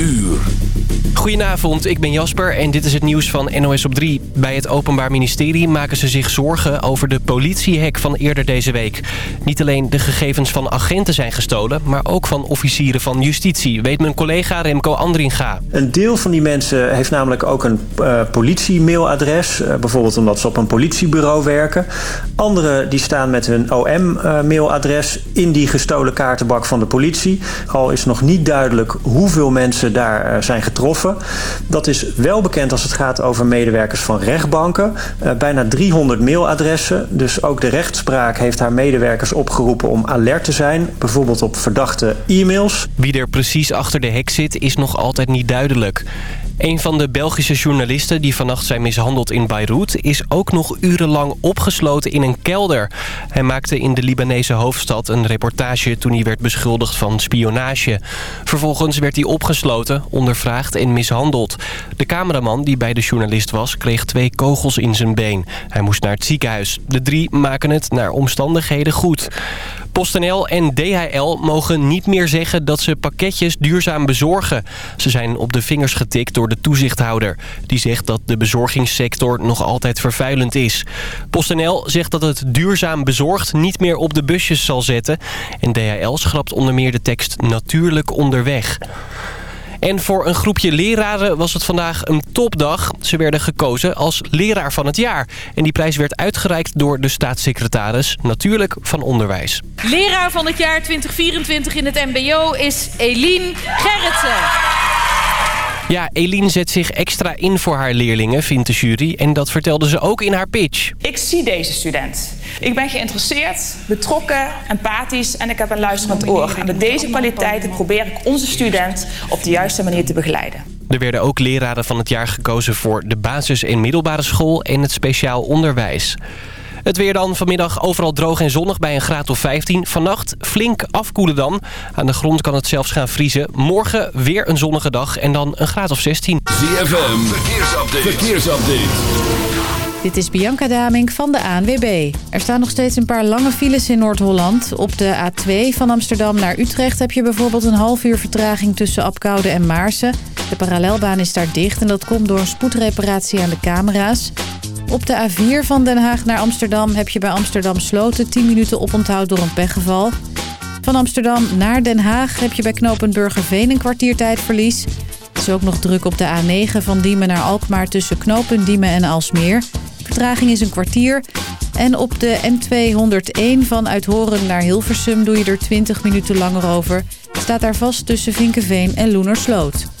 uur. Goedenavond, ik ben Jasper en dit is het nieuws van NOS op 3. Bij het Openbaar Ministerie maken ze zich zorgen over de politiehack van eerder deze week. Niet alleen de gegevens van agenten zijn gestolen, maar ook van officieren van justitie, weet mijn collega Remco Andringa. Een deel van die mensen heeft namelijk ook een uh, politie-mailadres, uh, bijvoorbeeld omdat ze op een politiebureau werken. Anderen die staan met hun OM-mailadres uh, in die gestolen kaartenbak van de politie. Al is nog niet duidelijk hoeveel mensen daar uh, zijn getroffen. Dat is wel bekend als het gaat over medewerkers van rechtbanken. Uh, bijna 300 mailadressen. Dus ook de rechtspraak heeft haar medewerkers opgeroepen om alert te zijn. Bijvoorbeeld op verdachte e-mails. Wie er precies achter de hek zit is nog altijd niet duidelijk. Een van de Belgische journalisten die vannacht zijn mishandeld in Beirut... is ook nog urenlang opgesloten in een kelder. Hij maakte in de Libanese hoofdstad een reportage toen hij werd beschuldigd van spionage. Vervolgens werd hij opgesloten, ondervraagd en mishandeld. De cameraman die bij de journalist was kreeg twee kogels in zijn been. Hij moest naar het ziekenhuis. De drie maken het naar omstandigheden goed. PostNL en DHL mogen niet meer zeggen dat ze pakketjes duurzaam bezorgen. Ze zijn op de vingers getikt door de toezichthouder. Die zegt dat de bezorgingssector nog altijd vervuilend is. PostNL zegt dat het duurzaam bezorgd niet meer op de busjes zal zetten. En DHL schrapt onder meer de tekst natuurlijk onderweg. En voor een groepje leraren was het vandaag een topdag. Ze werden gekozen als leraar van het jaar. En die prijs werd uitgereikt door de staatssecretaris, natuurlijk van Onderwijs. Leraar van het jaar 2024 in het mbo is Eline Gerritsen. Ja, Eline zet zich extra in voor haar leerlingen, vindt de jury. En dat vertelde ze ook in haar pitch. Ik zie deze student. Ik ben geïnteresseerd, betrokken, empathisch en ik heb een luisterend oor. En met deze kwaliteiten probeer ik onze student op de juiste manier te begeleiden. Er werden ook leraren van het jaar gekozen voor de basis- en middelbare school en het speciaal onderwijs. Het weer dan vanmiddag overal droog en zonnig bij een graad of 15. Vannacht flink afkoelen dan. Aan de grond kan het zelfs gaan vriezen. Morgen weer een zonnige dag en dan een graad of 16. ZFM, verkeersupdate. verkeersupdate. Dit is Bianca Damink van de ANWB. Er staan nog steeds een paar lange files in Noord-Holland. Op de A2 van Amsterdam naar Utrecht heb je bijvoorbeeld een half uur vertraging tussen Apkoude en Maarsen. De parallelbaan is daar dicht en dat komt door een spoedreparatie aan de camera's. Op de A4 van Den Haag naar Amsterdam heb je bij Amsterdam Sloten 10 minuten oponthoud door een pechgeval. Van Amsterdam naar Den Haag heb je bij knooppunt Burgerveen een kwartiertijdverlies. Het is ook nog druk op de A9 van Diemen naar Alkmaar tussen knooppunt Diemen en Alsmeer. Vertraging is een kwartier. En op de N201 van Uithoren naar Hilversum doe je er 20 minuten langer over. Staat daar vast tussen Vinkenveen en Loenersloot.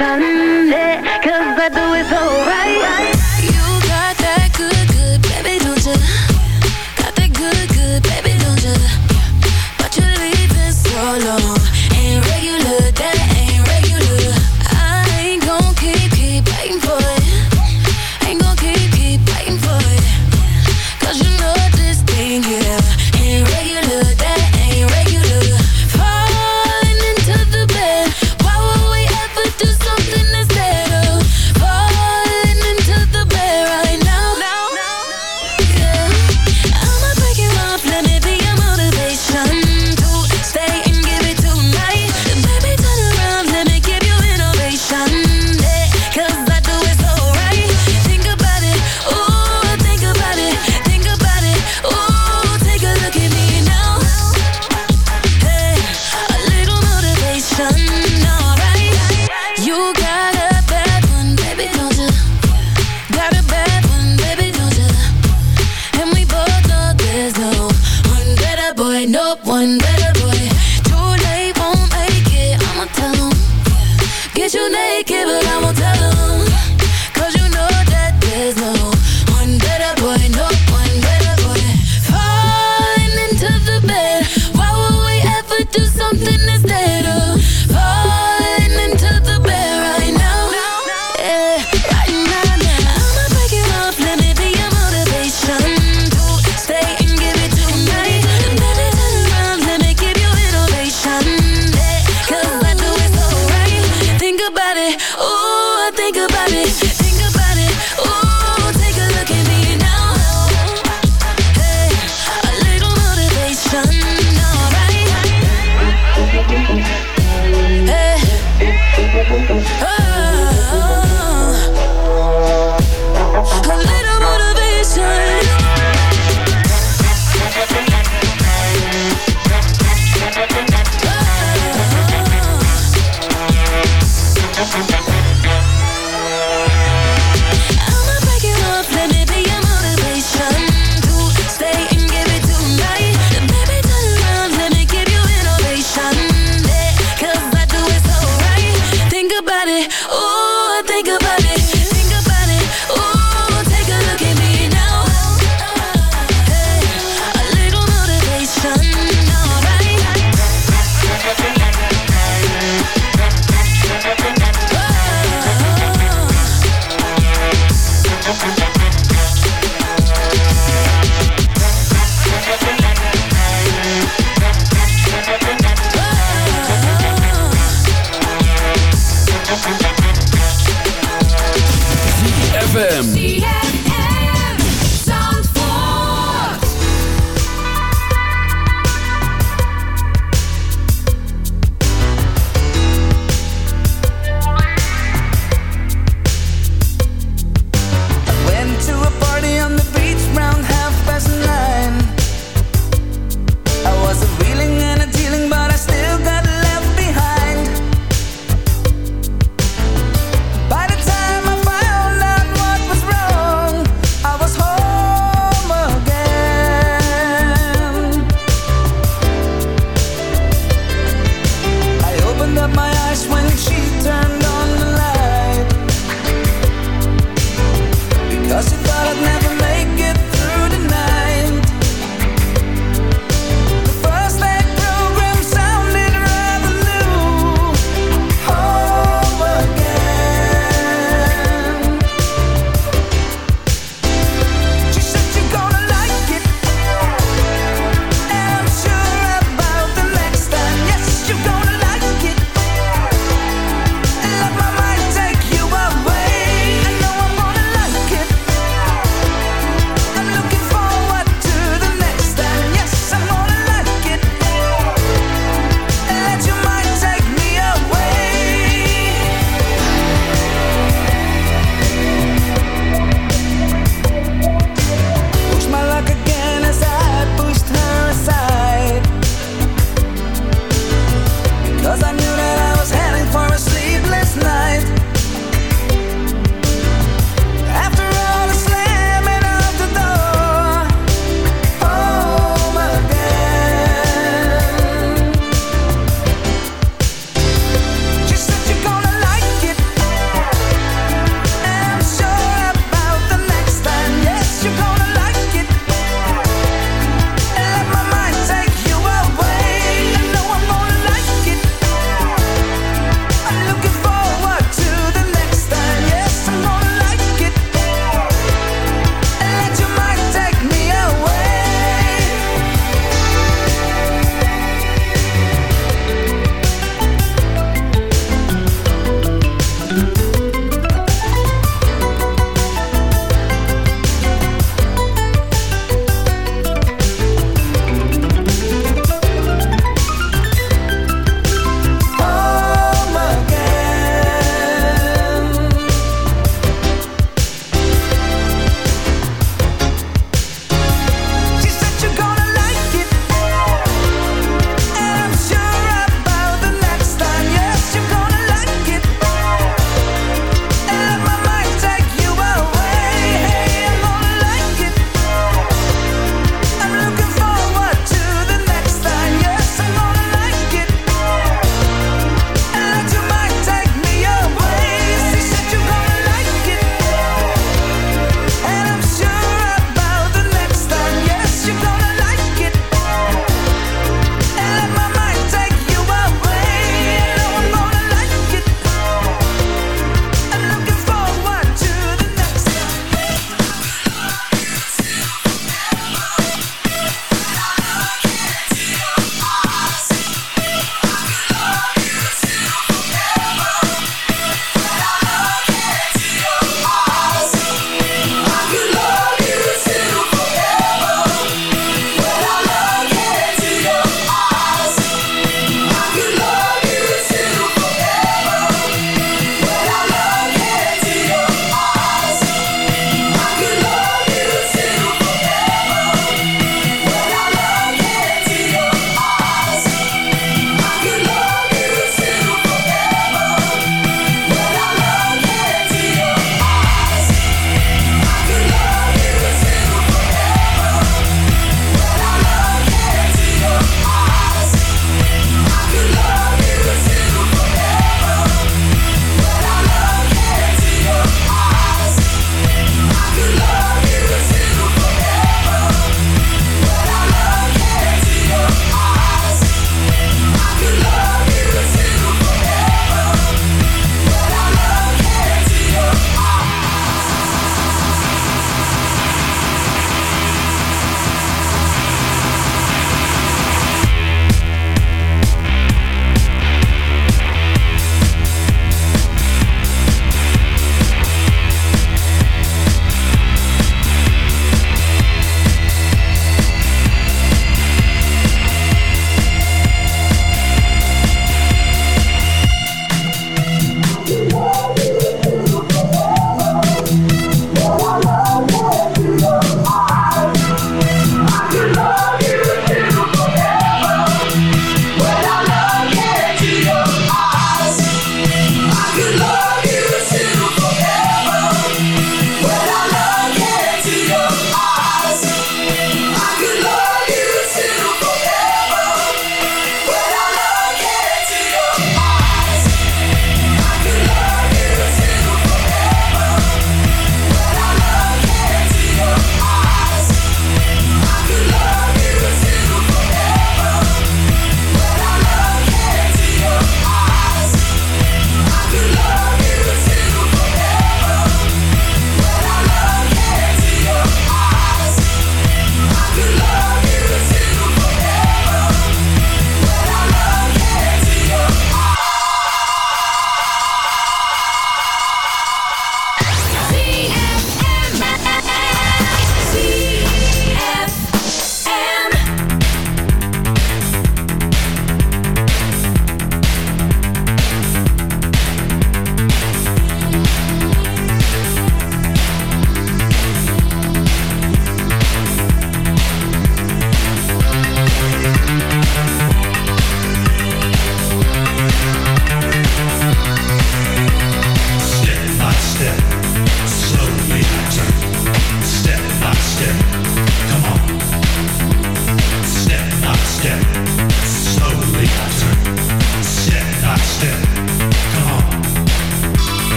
Revolution.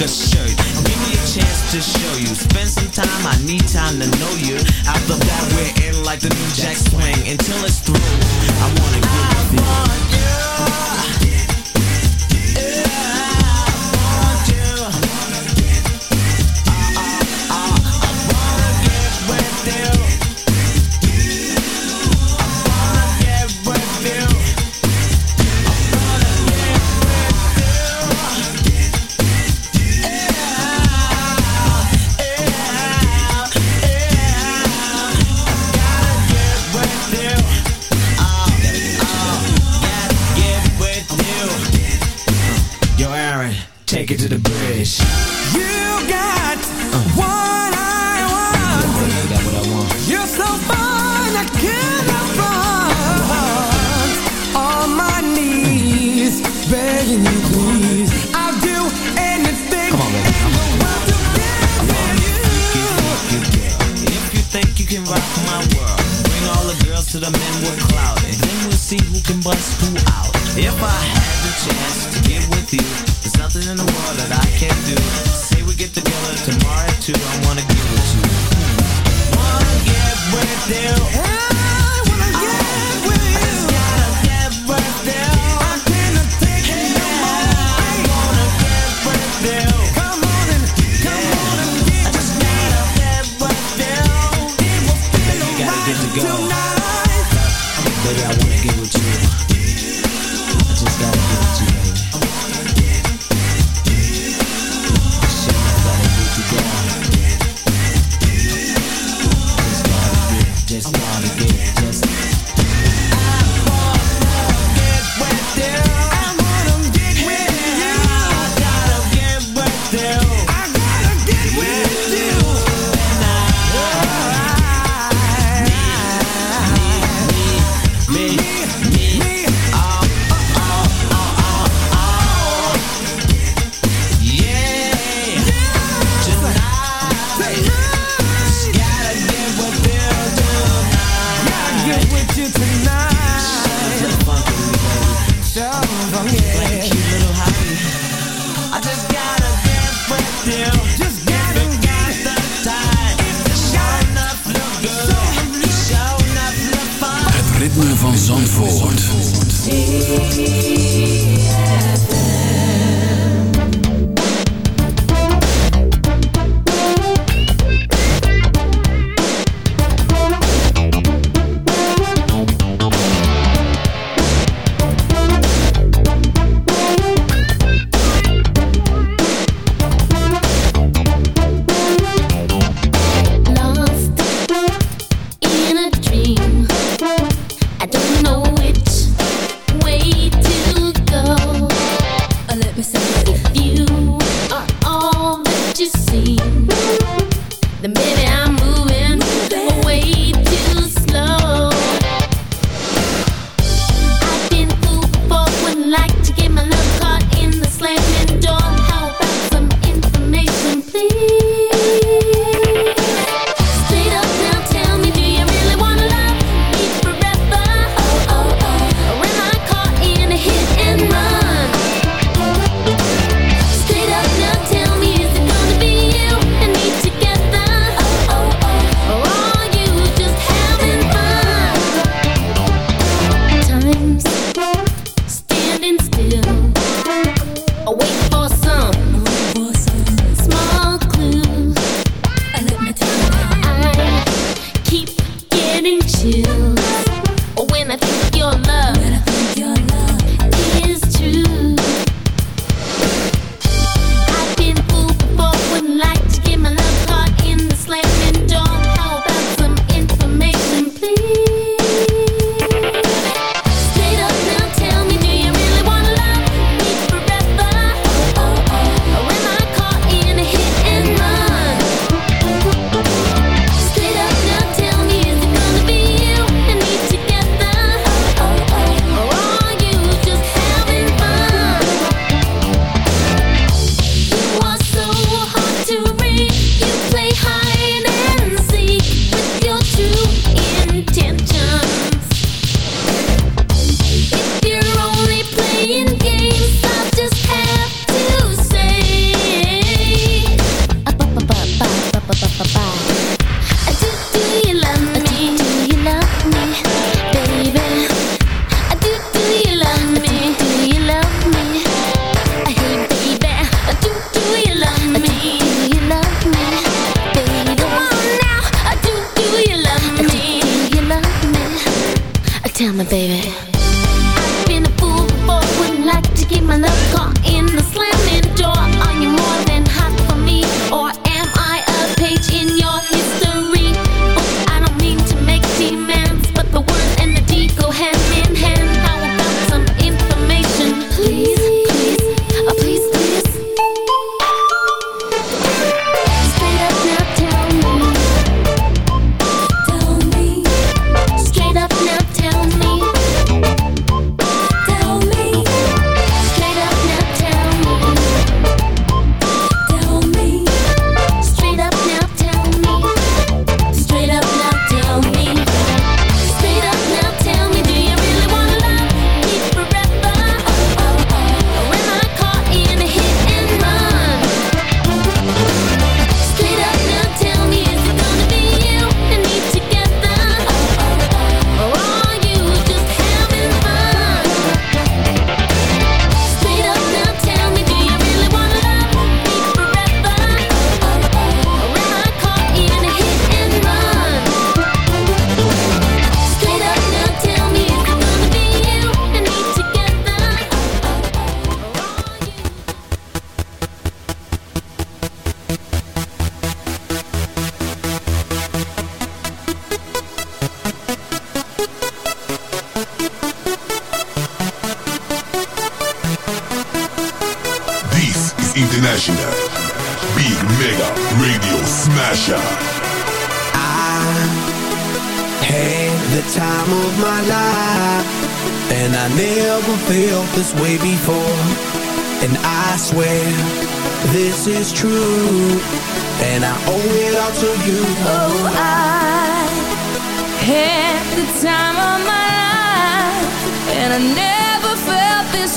a shirt. Give me a chance to show you. Spend some time, I need time to know you. Out the back, we're in like the new jack swing. Until it's through, I wanna give you.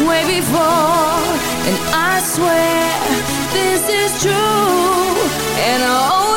Way before, and I swear this is true, and I owe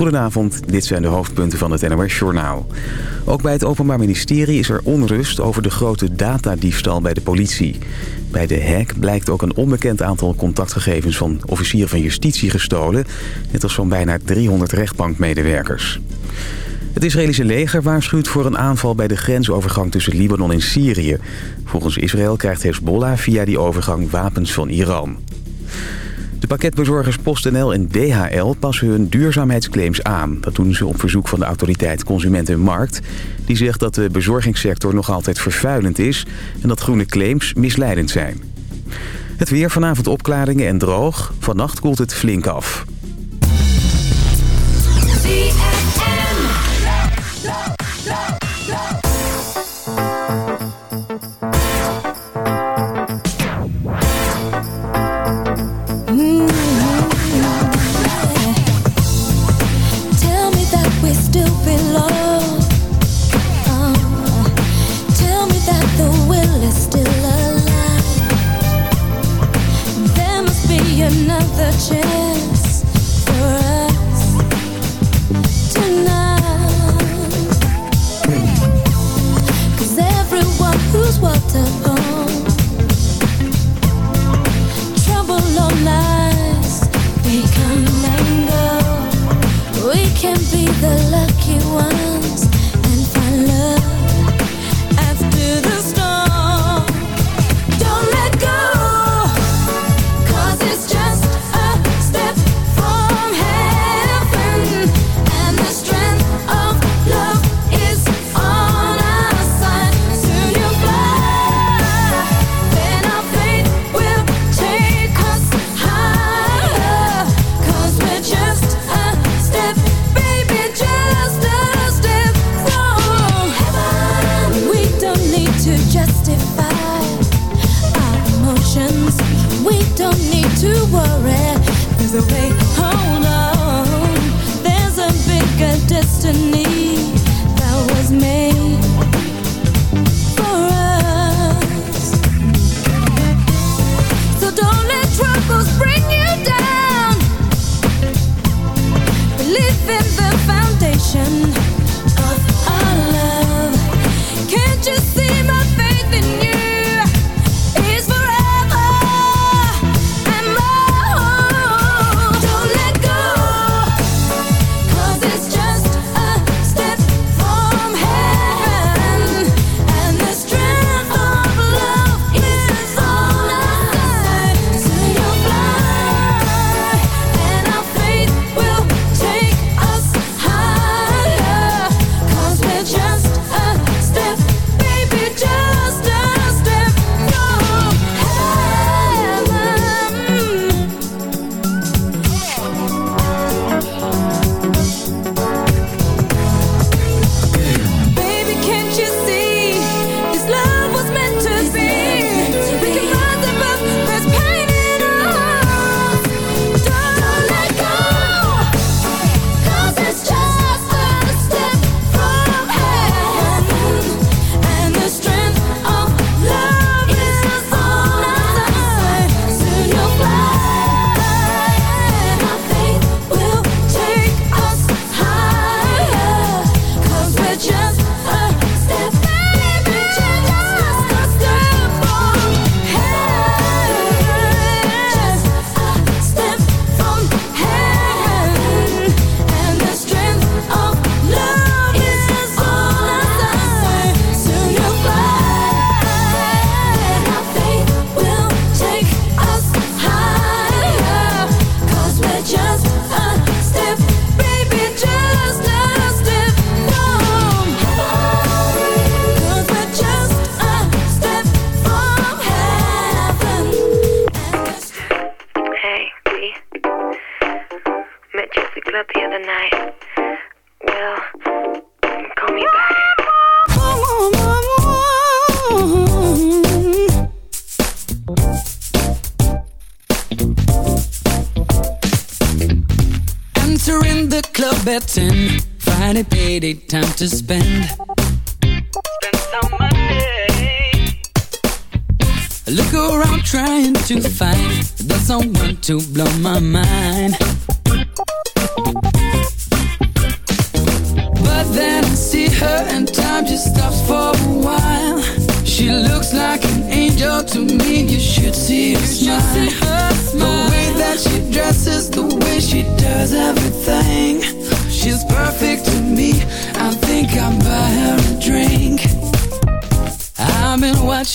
Goedenavond, dit zijn de hoofdpunten van het NOS-journaal. Ook bij het Openbaar Ministerie is er onrust over de grote datadiefstal bij de politie. Bij de hack blijkt ook een onbekend aantal contactgegevens van officieren van justitie gestolen... net als van bijna 300 rechtbankmedewerkers. Het Israëlische leger waarschuwt voor een aanval bij de grensovergang tussen Libanon en Syrië. Volgens Israël krijgt Hezbollah via die overgang wapens van Iran. De pakketbezorgers PostNL en DHL passen hun duurzaamheidsclaims aan. Dat doen ze op verzoek van de autoriteit Consument en Markt. Die zegt dat de bezorgingssector nog altijd vervuilend is... en dat groene claims misleidend zijn. Het weer vanavond opklaringen en droog. Vannacht koelt het flink af.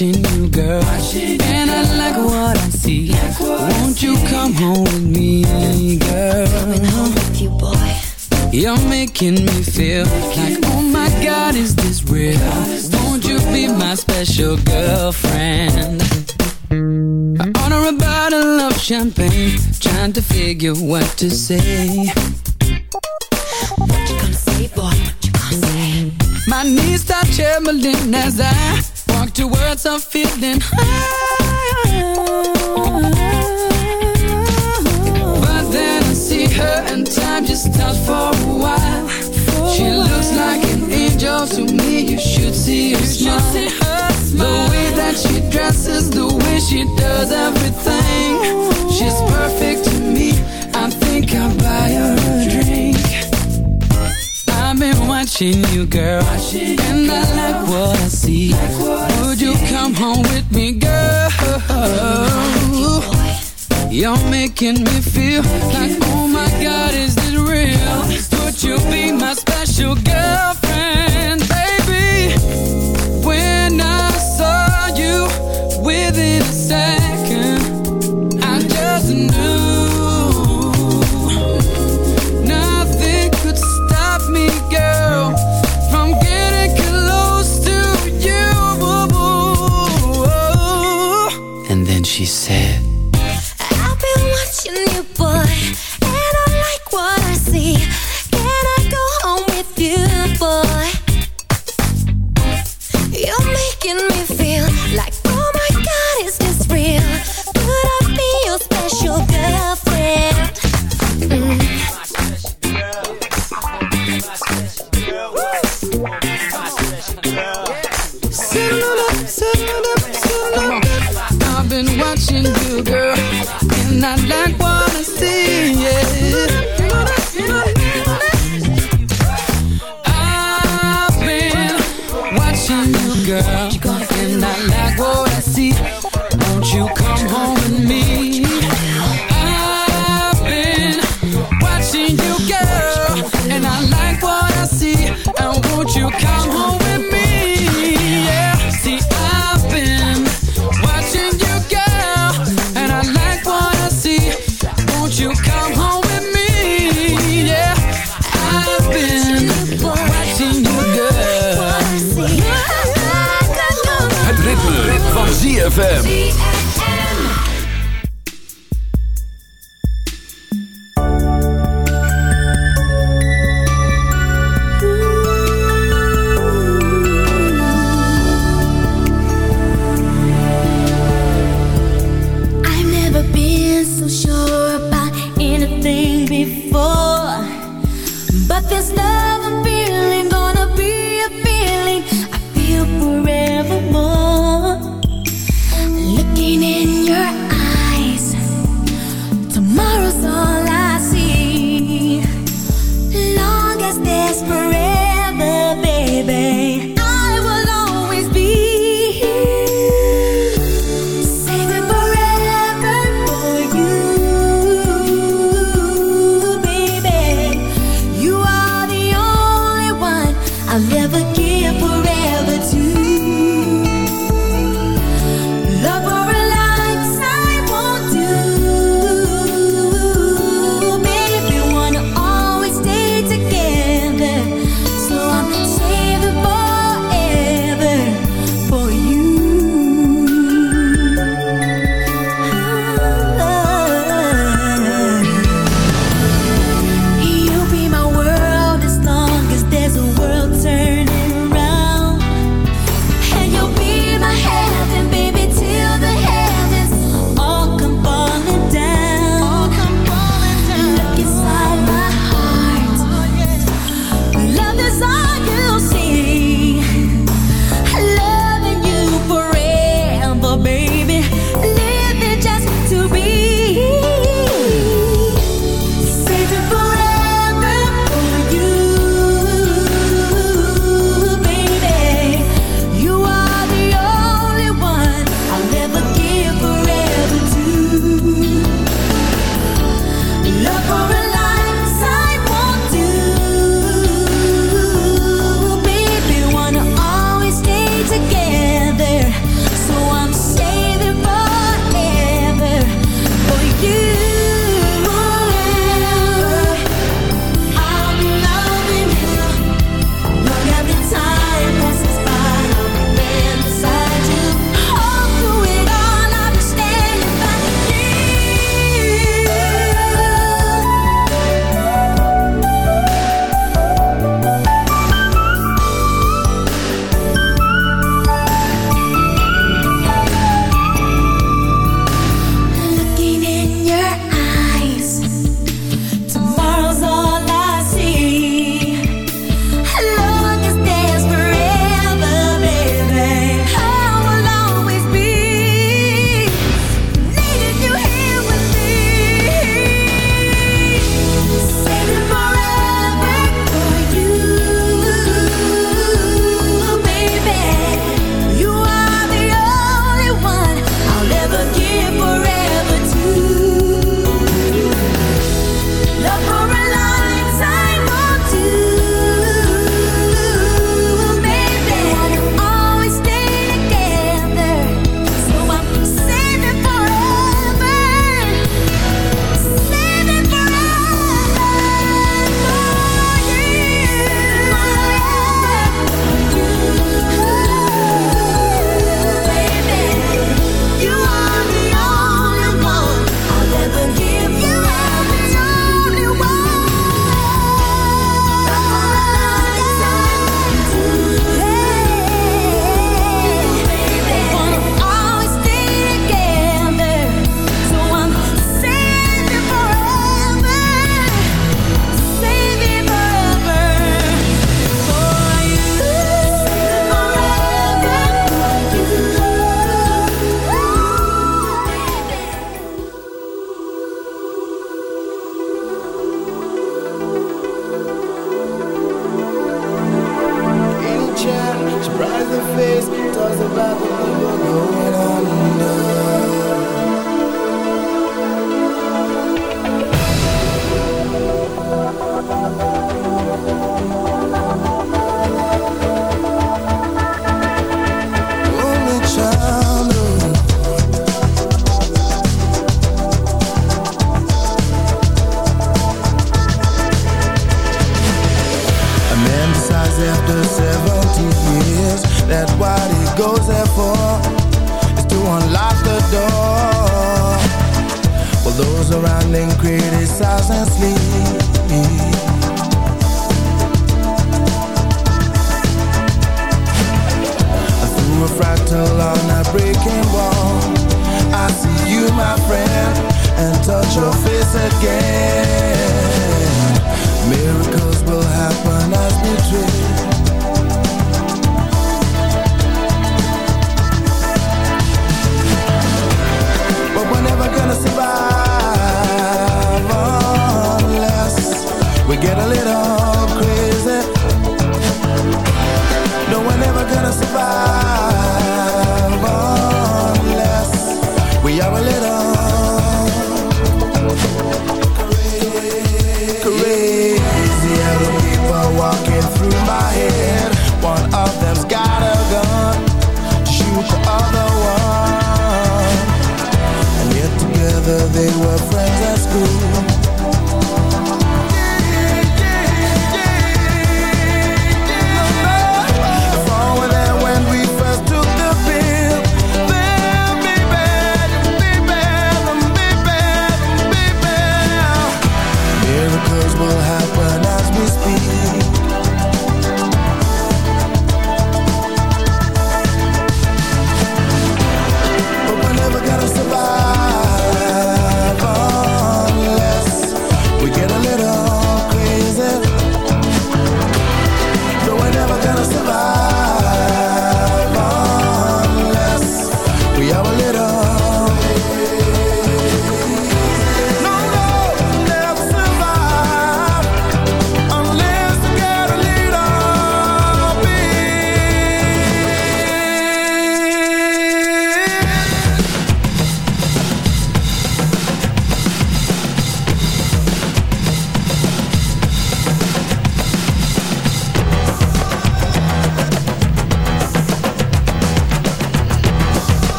Watching you, girl, and I like what I see. Like what Won't you come home with me, girl? Coming home with you, boy. You're making me feel like, oh my God, is this real? Won't you be my special girlfriend? I order a bottle of champagne, trying to figure what to say. Making me feel like,